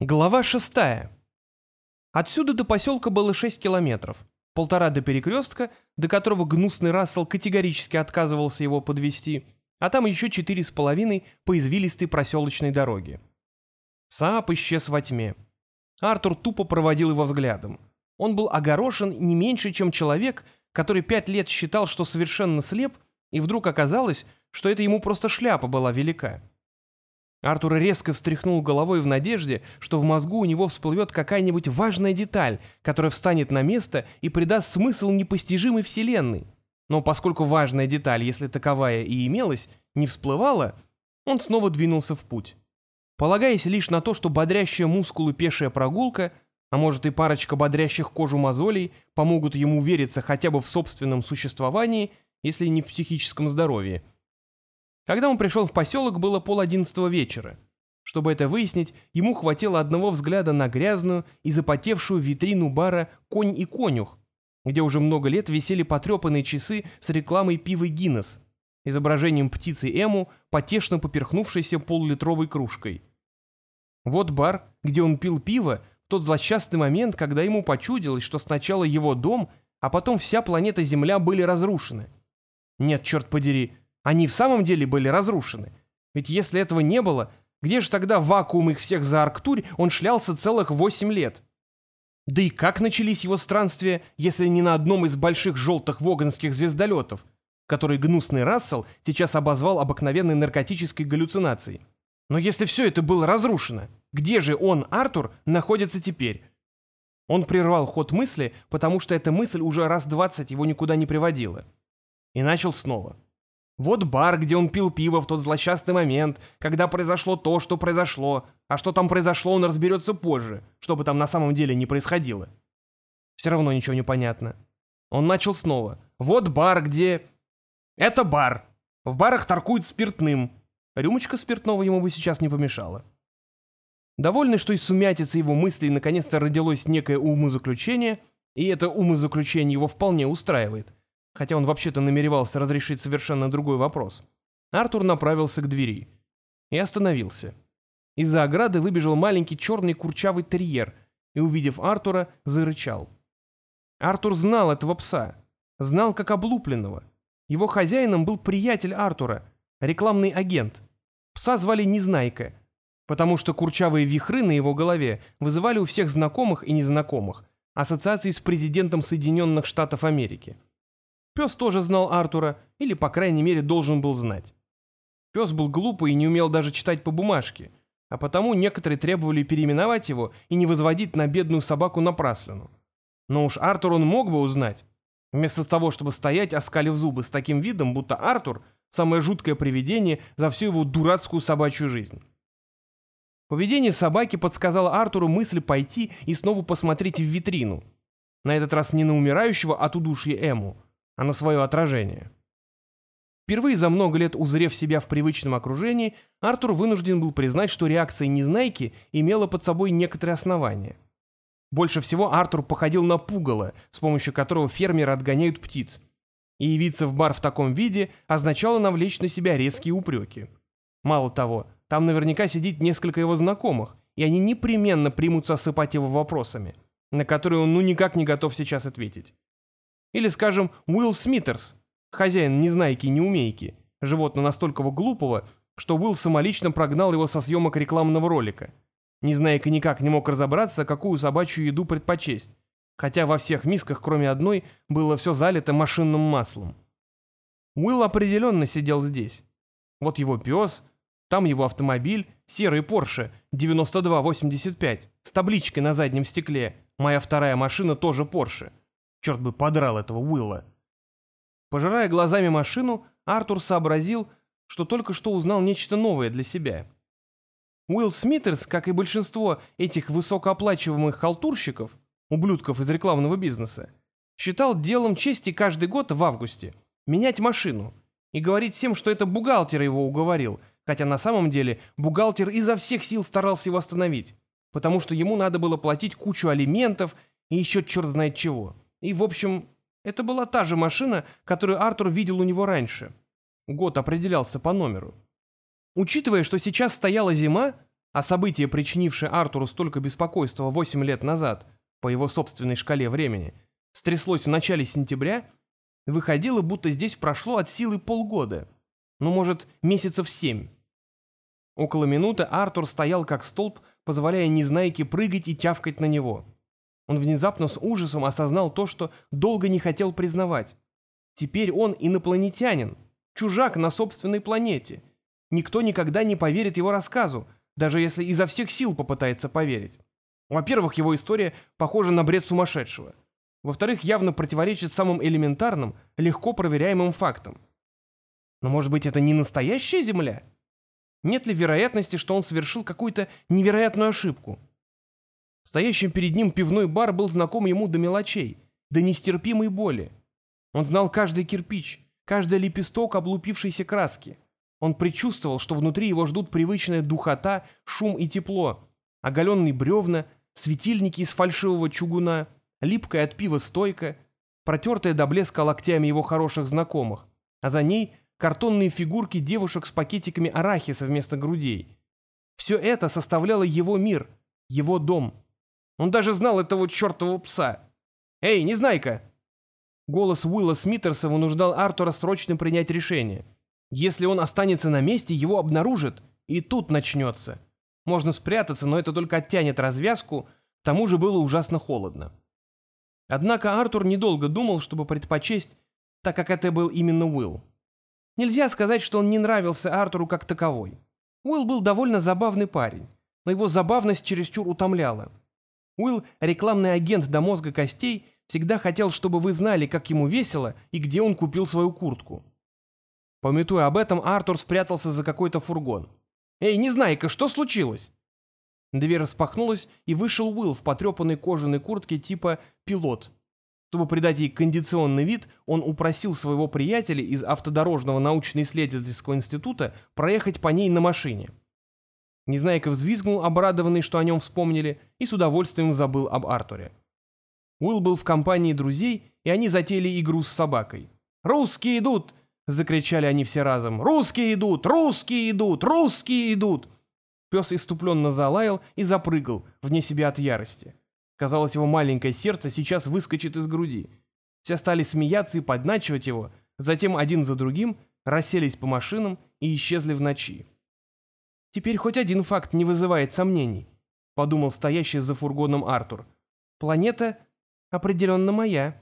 Глава шестая. Отсюда до поселка было шесть километров, полтора до перекрестка, до которого гнусный Рассел категорически отказывался его подвести, а там еще четыре с половиной по извилистой проселочной дороге. Саап исчез во тьме. Артур тупо проводил его взглядом. Он был огорошен не меньше, чем человек, который пять лет считал, что совершенно слеп, и вдруг оказалось, что это ему просто шляпа была велика. Артур резко встряхнул головой в надежде, что в мозгу у него всплывет какая-нибудь важная деталь, которая встанет на место и придаст смысл непостижимой вселенной. Но поскольку важная деталь, если таковая и имелась, не всплывала, он снова двинулся в путь. Полагаясь лишь на то, что бодрящая мускулы пешая прогулка, а может и парочка бодрящих кожу мозолей, помогут ему увериться хотя бы в собственном существовании, если не в психическом здоровье – когда он пришел в поселок, было пол одиннадцатого вечера. Чтобы это выяснить, ему хватило одного взгляда на грязную и запотевшую витрину бара «Конь и конюх», где уже много лет висели потрепанные часы с рекламой пива «Гиннес», изображением птицы Эму, потешно поперхнувшейся полулитровой кружкой. Вот бар, где он пил пиво, тот злосчастный момент, когда ему почудилось, что сначала его дом, а потом вся планета Земля были разрушены. Нет, черт подери, они в самом деле были разрушены. Ведь если этого не было, где же тогда вакуум их всех за Арктурь он шлялся целых восемь лет? Да и как начались его странствия, если не на одном из больших желтых воганских звездолетов, который гнусный Рассел сейчас обозвал обыкновенной наркотической галлюцинацией? Но если все это было разрушено, где же он, Артур, находится теперь? Он прервал ход мысли, потому что эта мысль уже раз двадцать его никуда не приводила. И начал снова. Вот бар, где он пил пиво в тот злосчастный момент, когда произошло то, что произошло, а что там произошло, он разберется позже, что бы там на самом деле не происходило. Все равно ничего не понятно. Он начал снова. Вот бар, где... Это бар. В барах торгуют спиртным. Рюмочка спиртного ему бы сейчас не помешала. Довольный, что из сумятицы его мыслей наконец-то родилось некое умозаключение, и это умозаключение его вполне устраивает, хотя он вообще-то намеревался разрешить совершенно другой вопрос. Артур направился к двери и остановился. Из-за ограды выбежал маленький черный курчавый терьер и, увидев Артура, зарычал. Артур знал этого пса, знал как облупленного. Его хозяином был приятель Артура, рекламный агент. Пса звали Незнайка, потому что курчавые вихры на его голове вызывали у всех знакомых и незнакомых ассоциации с президентом Соединенных Штатов Америки. Пес тоже знал Артура, или, по крайней мере, должен был знать. Пес был глупый и не умел даже читать по бумажке, а потому некоторые требовали переименовать его и не возводить на бедную собаку напраслину. Но уж Артур он мог бы узнать, вместо того, чтобы стоять, оскалив зубы с таким видом, будто Артур — самое жуткое привидение за всю его дурацкую собачью жизнь. Поведение собаки подсказало Артуру мысль пойти и снова посмотреть в витрину. На этот раз не на умирающего от удушья Эму, а на свое отражение. Впервые за много лет узрев себя в привычном окружении, Артур вынужден был признать, что реакция Незнайки имела под собой некоторые основания. Больше всего Артур походил на пугало, с помощью которого фермеры отгоняют птиц. И явиться в бар в таком виде означало навлечь на себя резкие упреки. Мало того, там наверняка сидит несколько его знакомых, и они непременно примутся осыпать его вопросами, на которые он ну никак не готов сейчас ответить. Или, скажем, Уилл Смитерс, хозяин незнайки-неумейки, животного настолько глупого, что Уилл самолично прогнал его со съемок рекламного ролика. Незнайка никак не мог разобраться, какую собачью еду предпочесть, хотя во всех мисках, кроме одной, было все залито машинным маслом. Уилл определенно сидел здесь. Вот его пес, там его автомобиль, серый Порше 9285 с табличкой на заднем стекле. Моя вторая машина тоже Порше. Черт бы подрал этого Уилла. Пожирая глазами машину, Артур сообразил, что только что узнал нечто новое для себя. Уилл Смитерс, как и большинство этих высокооплачиваемых халтурщиков, ублюдков из рекламного бизнеса, считал делом чести каждый год в августе менять машину и говорить всем, что это бухгалтер его уговорил, хотя на самом деле бухгалтер изо всех сил старался его остановить, потому что ему надо было платить кучу алиментов и еще черт знает чего. И, в общем, это была та же машина, которую Артур видел у него раньше. Год определялся по номеру. Учитывая, что сейчас стояла зима, а событие, причинившее Артуру столько беспокойства 8 лет назад, по его собственной шкале времени, стряслось в начале сентября, выходило, будто здесь прошло от силы полгода, ну, может, месяцев семь. Около минуты Артур стоял как столб, позволяя Незнайке прыгать и тявкать на него. Он внезапно с ужасом осознал то, что долго не хотел признавать. Теперь он инопланетянин, чужак на собственной планете. Никто никогда не поверит его рассказу, даже если изо всех сил попытается поверить. Во-первых, его история похожа на бред сумасшедшего. Во-вторых, явно противоречит самым элементарным, легко проверяемым фактам. Но может быть это не настоящая Земля? Нет ли вероятности, что он совершил какую-то невероятную ошибку? Стоящий перед ним пивной бар был знаком ему до мелочей, до нестерпимой боли. Он знал каждый кирпич, каждый лепесток облупившейся краски. Он предчувствовал, что внутри его ждут привычная духота, шум и тепло, оголенные бревна, светильники из фальшивого чугуна, липкая от пива стойка, протертая до блеска локтями его хороших знакомых, а за ней картонные фигурки девушек с пакетиками арахиса вместо грудей. Все это составляло его мир, его дом. Он даже знал этого чертового пса. «Эй, Незнайка!» Голос Уилла Смитерса вынуждал Артура срочно принять решение. Если он останется на месте, его обнаружат, и тут начнется. Можно спрятаться, но это только оттянет развязку, к тому же было ужасно холодно. Однако Артур недолго думал, чтобы предпочесть, так как это был именно Уилл. Нельзя сказать, что он не нравился Артуру как таковой. Уилл был довольно забавный парень, но его забавность чересчур утомляла. Уилл, рекламный агент до мозга костей, всегда хотел, чтобы вы знали, как ему весело и где он купил свою куртку. Пометуя об этом, Артур спрятался за какой-то фургон. «Эй, Незнайка, что случилось?» Дверь распахнулась, и вышел Уилл в потрепанной кожаной куртке типа «пилот», чтобы придать ей кондиционный вид, он упросил своего приятеля из Автодорожного научно-исследовательского института проехать по ней на машине. Незнайка взвизгнул, обрадованный, что о нем вспомнили, и с удовольствием забыл об Артуре. Уилл был в компании друзей, и они затеяли игру с собакой. «Русские идут!» — закричали они все разом. «Русские идут! Русские идут! Русские идут!» Пес иступленно залаял и запрыгал, вне себя от ярости. Казалось, его маленькое сердце сейчас выскочит из груди. Все стали смеяться и подначивать его, затем один за другим расселись по машинам и исчезли в ночи. «Теперь хоть один факт не вызывает сомнений», — подумал стоящий за фургоном Артур. «Планета определенно моя».